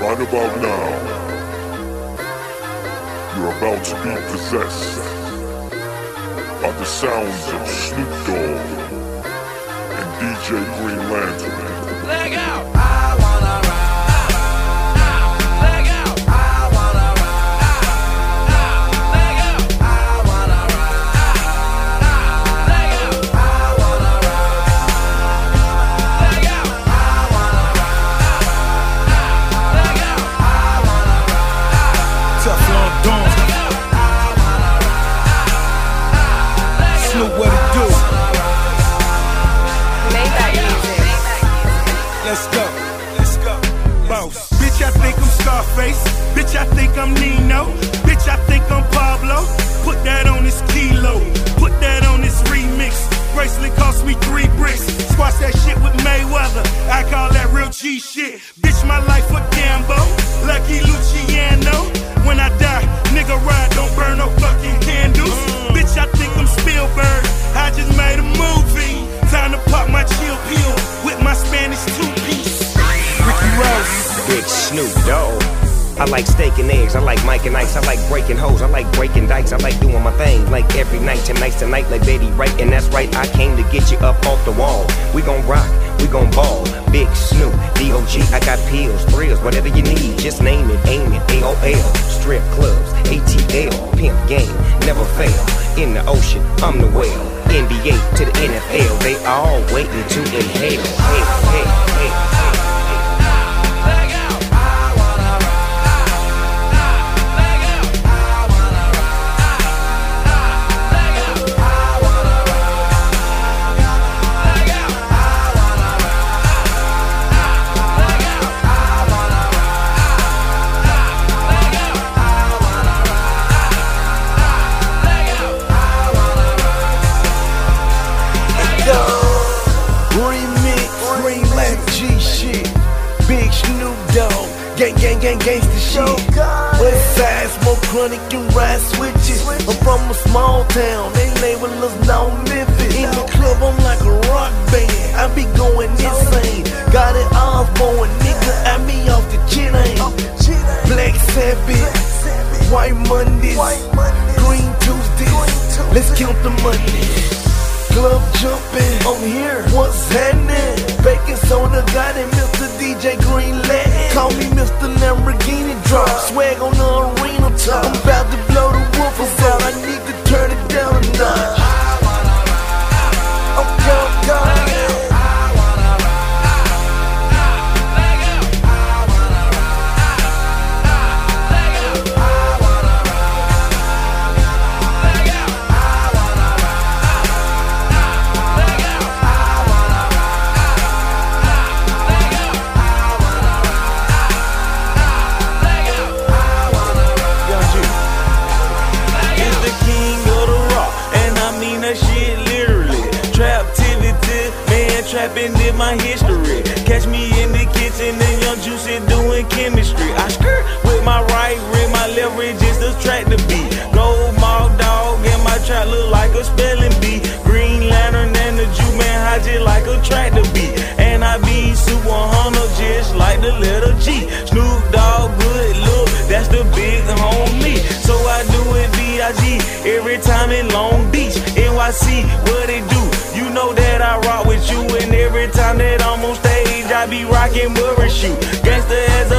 Right about now, you're about to be possessed by the sounds of Snoop Dogg and DJ Green Lantern. Leg out. Out. Snoop, what it do? Let's go. Let's go. Boss. Bitch, I think I'm Scarface. Bitch, I think I'm Nino. Bitch, I think I'm Pablo. G shit. Bitch, my life a gamble. Lucky Luciano. When I die, nigga ride, don't burn no fucking candles. Mm. Bitch, I think I'm Spielberg. I just made a movie. Time to pop my chill pill with my Spanish two piece. Ricky Ross. Big Snoop Dogg. I like steak and eggs, I like Mike and Ice, I like breaking hoes, I like breaking dikes, I like doing my thing like every night, tonight's tonight like Betty Wright, and that's right, I came to get you up off the wall. We gon' rock, we gon' ball. Big Snoop, D.O.G., I got pills, thrills, whatever you need, just name it, aim it, A-O-L. Strip clubs, ATL, pimp game, never fail. In the ocean, I'm the whale. NBA to the NFL, they all waiting to inhale. Hey, gang gang gang gangsta shit. West side smoke chronic and ride switches. I'm from a small town, they label us now Memphis. In the club, I'm like a rock band. I be going insane. Got it Osbourne, nigga, I me off the chin ain't. Black Sabbath, White Mondays, Green Tuesdays. Let's count the money. Club jumping, I'm here. What's happening? Trapping in my history. Catch me in the kitchen and young juicy doing chemistry. I skirt with my right wrist, my left wrist just to track the beat. Gold mall dog, and my trap look like a spelling bee. Green lantern and the Jew man hide just like a tractor beat. And I be super hunter just like the letter G. Snoop Dogg, good look, that's the big homie. So I do it B.I.G. every time in Long Beach. NYC, what it do? You know that I rock with you, time that I'm on stage, I be rocking, wearing shoe. Gangsta as a